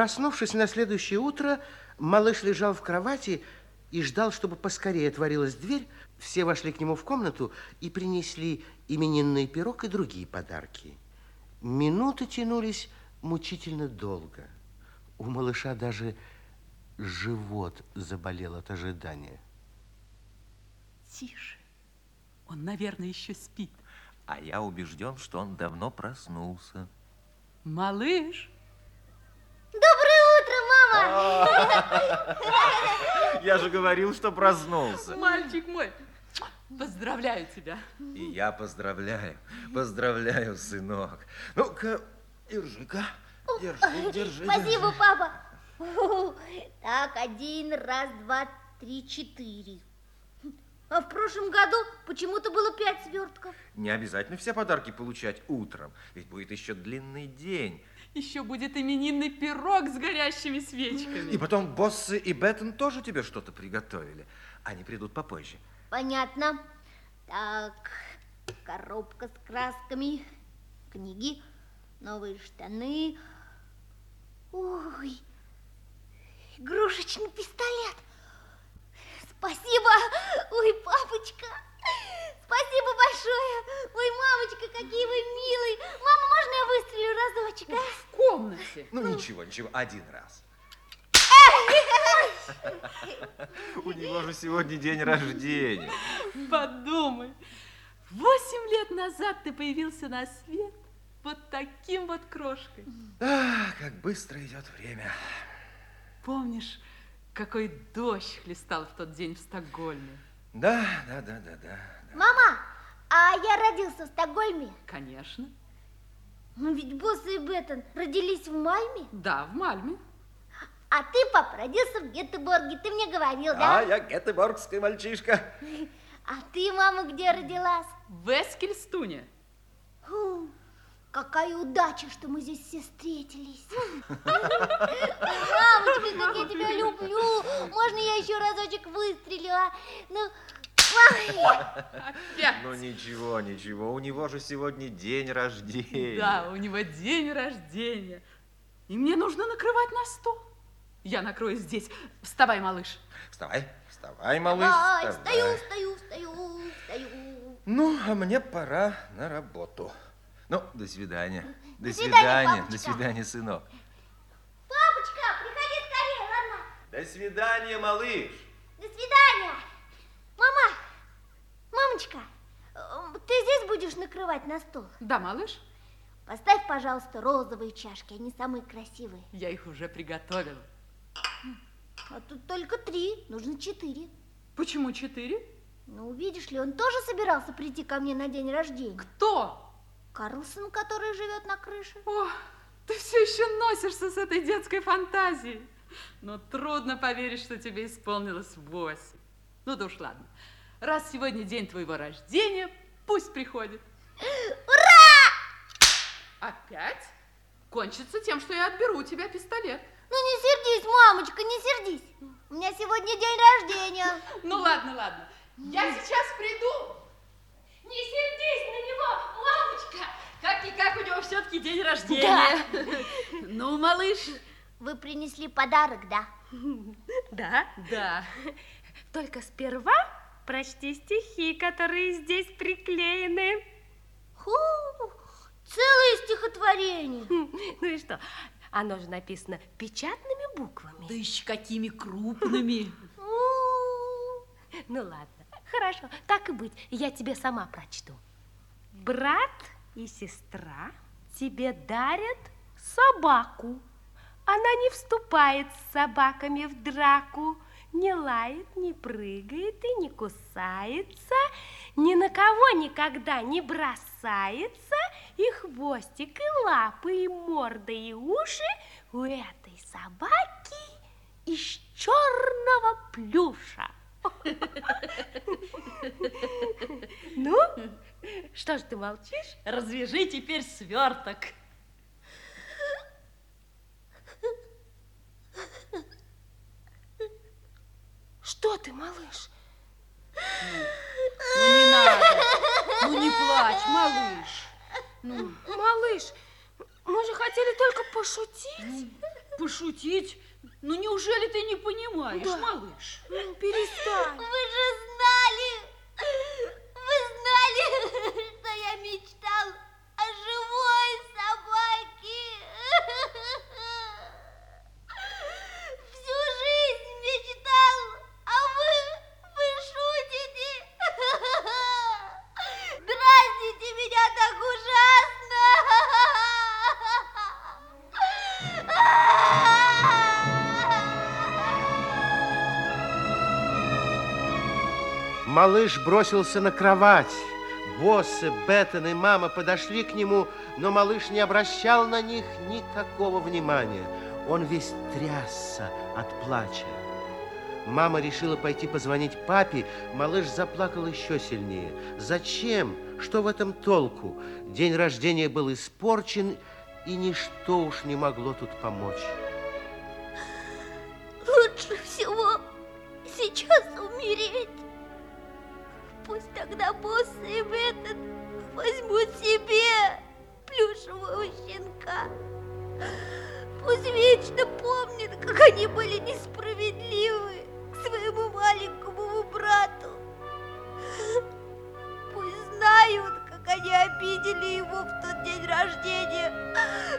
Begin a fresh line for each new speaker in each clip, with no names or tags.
Проснувшись на следующее утро, малыш лежал в кровати и ждал, чтобы поскорее отворилась дверь. Все вошли к нему в комнату и принесли именинный пирог и другие подарки. Минуты тянулись мучительно долго. У малыша даже живот заболел от ожидания.
Тише. Он, наверное, еще спит.
А я убежден, что он давно проснулся.
Малыш.
Я же говорил, что проснулся.
Мальчик мой, поздравляю тебя.
И я поздравляю, поздравляю, сынок. Ну-ка, держи-ка, держи, держи.
Спасибо, папа. Так, один, раз, два, три, четыре. А в прошлом году почему-то было пять свертков.
Не обязательно все подарки получать утром, ведь будет еще длинный день.
Еще будет именинный пирог с горящими свечками.
И потом Боссы и Беттон тоже тебе что-то приготовили. Они придут попозже.
Понятно. Так, коробка с красками, книги, новые штаны. Ой, игрушечный пистолет. Спасибо, ой, папочка. Спасибо большое. Ой, мамочка, какие вы милые. Мама, можно я выстрелю разочек, а?
В комнате.
Ну, ничего, ничего, один раз. У него же сегодня день рождения.
Подумай. Восемь лет назад ты появился на свет вот таким вот крошкой.
Ах, как быстро идет время.
Помнишь, какой дождь хлестал в тот день в Стокгольме?
Да, да, да, да, да.
Мама, а я родился в Стокгольме.
Конечно.
Но ведь Босс и Беттон родились в Мальме.
Да, в Мальме.
А ты, папа, родился в Гетеборге. Ты мне говорил, да?
А, я гетеборгский мальчишка.
А ты, мама, где родилась?
В Эскельстуне.
Фу, какая удача, что мы здесь все встретились. Мамочка, как я тебя люблю. Можно я еще разочек выстрелю, а? Ну.
Опять.
Ну ничего, ничего, у него же сегодня день рождения.
Да, у него день рождения. И мне нужно накрывать на стол. Я накрою здесь. Вставай, малыш.
Вставай, вставай, малыш,
Ай,
вставай.
встаю, встаю, встаю, встаю.
Ну, а мне пора на работу. Ну, до свидания. До,
До свидания,
свидания, до свидания, сынок.
Папочка, приходи скорее, ладно?
До свидания, малыш.
До свидания. Мамочка, э, ты здесь будешь накрывать на стол?
Да, малыш,
Поставь, пожалуйста, розовые чашки, они самые красивые.
я их уже приготовила.
А тут только три, нужно четыре.
Почему четыре?
Ну, видишь ли, он тоже собирался прийти ко мне на день рождения.
Кто?
Карлсон, который живет на крыше.
О, ты все еще носишься с этой детской фантазией. Но трудно поверить, что тебе исполнилось восемь. Ну да уж ладно. Раз сегодня день твоего рождения, пусть приходит. Ура! Опять? Кончится тем, что я отберу у тебя пистолет.
Ну, не сердись, мамочка, не сердись. У меня сегодня день рождения.
Ну ладно, ладно. Я сейчас приду.
Не сердись на него, мамочка!
Как-никак у него все-таки день рождения. Ну, малыш.
Вы принесли подарок, да?
Да,
Да.
только сперва прочти стихи, которые здесь приклеены.
Ху, целое стихотворение.
Ну и что? Оно же написано печатными буквами.
Да еще какими крупными.
Ну ладно, хорошо, так и быть, я тебе сама прочту. Брат и сестра тебе дарят собаку. Она не вступает с собаками в драку, не лает, не прыгает и не кусается, ни на кого никогда не бросается, и хвостик, и лапы, и морда, и уши у этой собаки из черного плюша. Ну, что ж ты молчишь?
Развяжи теперь сверток.
Что ты, малыш?
Ну не надо. Ну не плачь, малыш. Ну,
Малыш, мы же хотели только пошутить.
пошутить. Ну, неужели ты не понимаешь,
Да.
малыш?
Ну, перестань.
Вы же знали,
Малыш бросился на кровать. Боссы, Беттон и мама подошли к нему, но малыш не обращал на них никакого внимания. Он весь трясся от плача. Мама решила пойти позвонить папе. Малыш заплакал еще сильнее. Зачем? Что в этом толку? День рождения был испорчен, и ничто уж не могло тут помочь.
Лучше всего сейчас умереть. Пусть тогда босс и этот возьмут себе плюшевого щенка. Пусть вечно помнят, как они были несправедливы к своему маленькому брату. Пусть знают, как они обидели его в тот день рождения,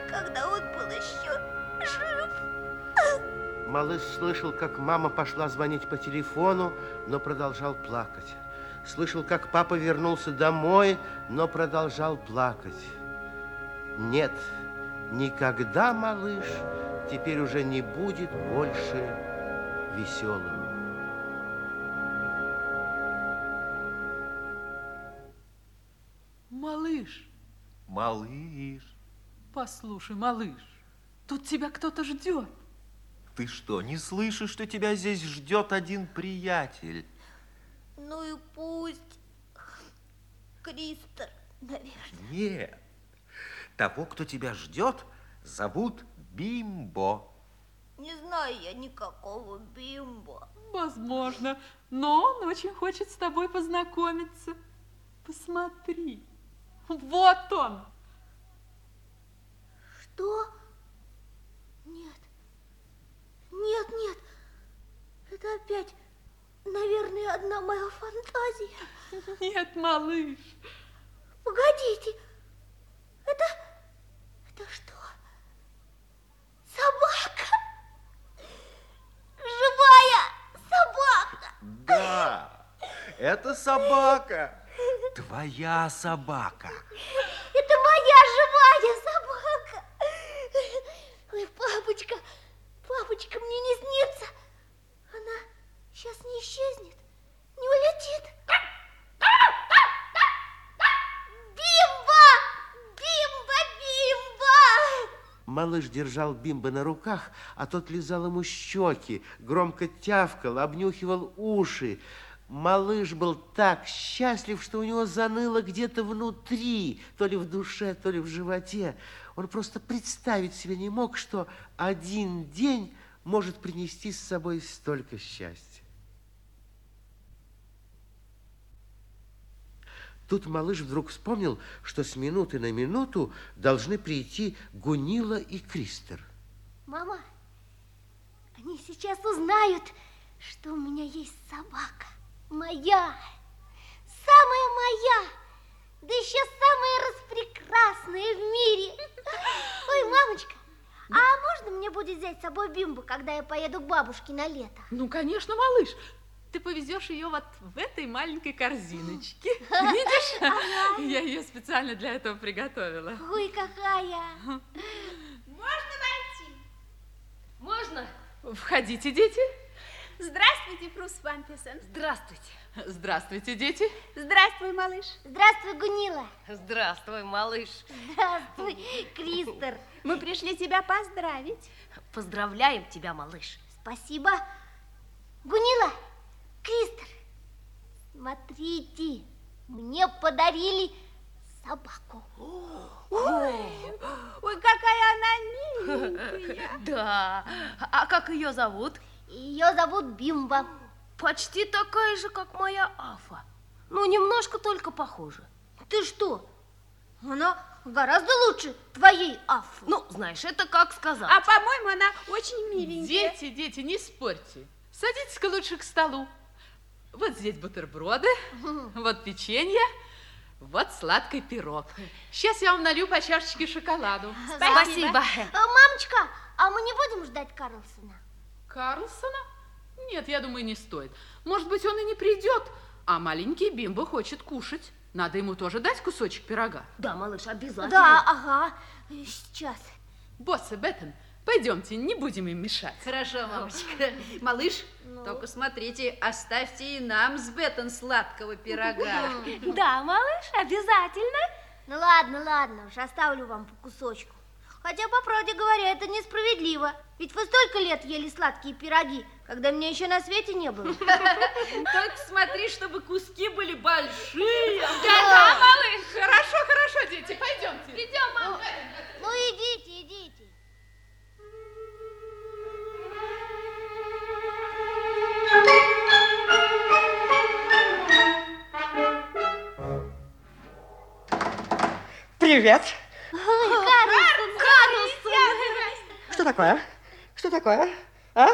когда он был еще жив.
Малыш слышал, как мама пошла звонить по телефону, но продолжал плакать. Слышал, как папа вернулся домой, но продолжал плакать. Нет, никогда малыш теперь уже не будет больше веселым.
Малыш,
Малыш,
послушай, малыш, тут тебя кто-то ждет.
ты что, не слышишь, что тебя здесь ждет один приятель?
Ну и пусть. Кристер, наверное.
Нет. Того, кто тебя ждет, зовут Бимбо.
Не знаю я никакого бимбо.
Возможно, но он очень хочет с тобой познакомиться. Посмотри, вот он.
Что? Нет. Нет, нет. Это опять, наверное, одна моя фантазия.
Нет, малыш,
Погодите. Это... Это что? Собака? Живая собака.
Да, это собака. Твоя собака.
Это моя живая собака. Ой, папочка, папочка, мне не снится. Сейчас не исчезнет, не улетит. Бимба! Бимба, бимба!
Малыш держал Бимба на руках, а тот лизал ему щеки, громко тявкал, обнюхивал уши. Малыш был так счастлив, что у него заныло где-то внутри, то ли в душе, то ли в животе. Он просто представить себе не мог, что один день может принести с собой столько счастья. Тут малыш вдруг вспомнил, что с минуты на минуту должны прийти Гунила и Кристер.
Мама, они сейчас узнают, что у меня есть собака. Моя, самая моя, да еще самая распрекрасная в мире. Ой, мамочка, а можно мне будет взять с собой Бимбу, когда я поеду к бабушке на лето?
ну, конечно, малыш. Ты повезешь ее вот в этой маленькой корзиночке. Видишь? Я ее специально для этого приготовила.
Ой, какая!
Можно?
Входите, дети.
Здравствуйте, Фрус Вамписон.
Здравствуйте.
Здравствуйте, дети.
Здравствуй, малыш.
Здравствуй, Гунила.
Здравствуй, малыш.
Здравствуй, Кристер.
Мы пришли тебя поздравить.
Поздравляем тебя, малыш.
Спасибо. Гунила, Кристер, смотрите, мне подарили собаку.
Ой, какая она миленькая.
Да. А как ее зовут?
Ее зовут Бимба.
Почти такая же, как моя Афа. Ну, немножко только похожа.
Ты что? Она, Гораздо лучше твоей Афы.
Ну, знаешь, это как сказать.
А, по-моему, она очень миленькая.
Дети, дети, не спорьте. Садитесь-ка лучше к столу. Вот здесь бутерброды, вот печенье, вот сладкий пирог. Сейчас я вам налью по чашечке шоколаду.
Спасибо.
А, мамочка, а мы не будем ждать Карлсона?
Карлсона? Нет, я думаю, не стоит. Может быть, он и не придет, а маленький Бимбо хочет кушать. Надо ему тоже дать кусочек пирога.
Да, малыш, обязательно.
Да, ага, сейчас.
Босс и Беттон, пойдемте, не будем им мешать.
Хорошо, мамочка. Малыш, только смотрите, оставьте и нам с Беттон сладкого пирога.
Да, малыш, обязательно.
Ну ладно, ладно, уж оставлю вам по кусочку. Хотя, по правде говоря, это несправедливо. Ведь вы столько лет ели сладкие пироги, когда меня еще на свете не было.
Только смотри, чтобы куски были большие.
Да, малыш, хорошо, хорошо, дети, пойдемте. Идем, мама.
Ну идите, идите.
Привет.
Карлсон, Карлсон.
Что такое? Что такое? А?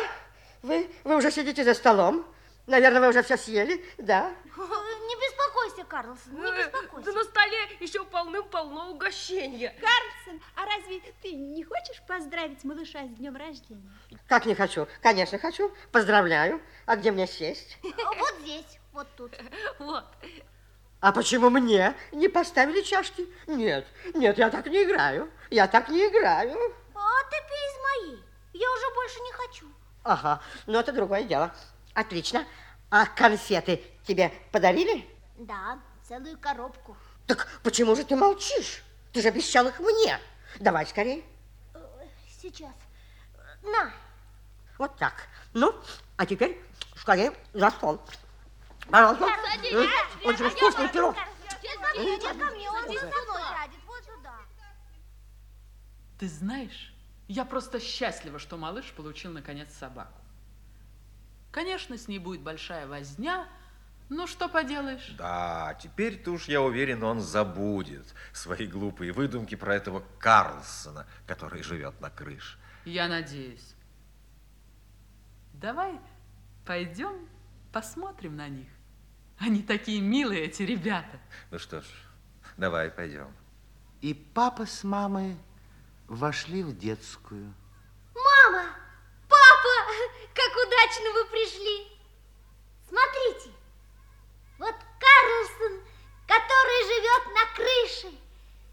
Вы, вы уже сидите за столом? Наверное, вы уже все съели, да?
Не беспокойся, Карлсон, не
Да
беспокойся.
на столе еще полным-полно угощения.
Карлсон, а разве ты не хочешь поздравить малыша с днем рождения?
Как не хочу? Конечно, хочу. Поздравляю. А где мне сесть?
Вот здесь, вот тут.
Вот.
А почему мне не поставили чашки? Нет, нет, я так не играю. Я так не играю.
А ты пей из моей. Я уже больше не хочу.
Ага, ну это другое дело. Отлично. А конфеты тебе подарили?
Да, целую коробку.
Так почему же ты молчишь? Ты же обещал их мне. Давай скорее.
Сейчас. На.
Вот так. Ну, а теперь скорее за стол. Пожалуйста. М, Очень вкусный пирог.
Иди ко мне, он за мной сядет, вот сюда.
Ты знаешь, я просто счастлива, что малыш получил наконец собаку. Конечно, с ней будет большая возня, но что поделаешь?
Да, теперь-то уж, я уверен, он забудет свои глупые выдумки про этого Карлсона, который живет на крыше.
Я надеюсь. Давай пойдем посмотрим на них. Они такие милые, эти ребята.
Ну что ж, давай пойдем.
И папа с мамой вошли в детскую.
Мама! Папа! Как удачно вы пришли! Смотрите, вот Карлсон, который живет на крыше.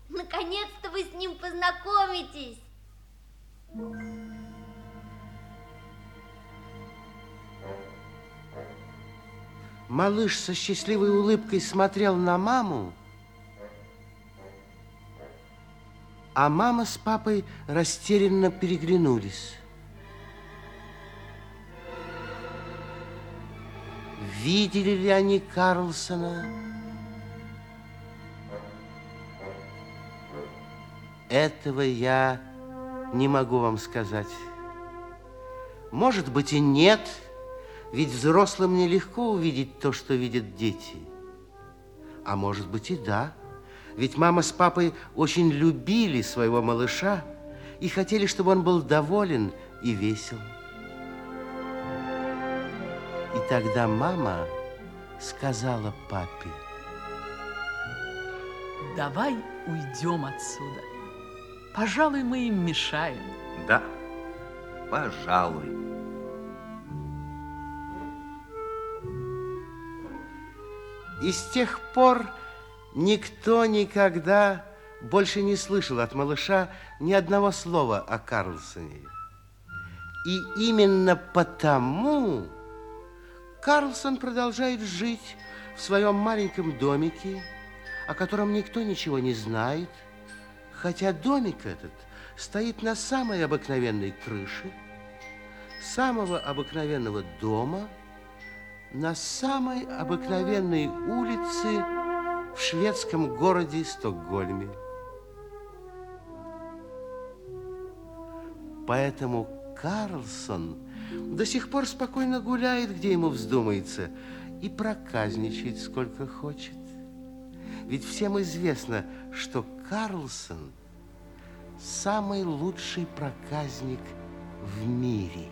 Наконец-то вы с ним познакомитесь.
Малыш со счастливой улыбкой смотрел на маму, а мама с папой растерянно переглянулись. Видели ли они Карлсона? Этого я не могу вам сказать. Может быть и нет, ведь взрослым нелегко увидеть то, что видят дети. А может быть и да, ведь мама с папой очень любили своего малыша и хотели, чтобы он был доволен и весел. И тогда мама сказала папе,
Давай уйдем отсюда. Пожалуй, мы им мешаем.
Да, пожалуй.
И с тех пор никто никогда больше не слышал от малыша ни одного слова о Карлсоне. И именно потому Карлсон продолжает жить в своем маленьком домике, о котором никто ничего не знает, хотя домик этот стоит на самой обыкновенной крыше, самого обыкновенного дома, на самой обыкновенной улице в шведском городе Стокгольме. Поэтому Карлсон до сих пор спокойно гуляет, где ему вздумается, и проказничает сколько хочет. Ведь всем известно, что Карлсон самый лучший проказник в мире.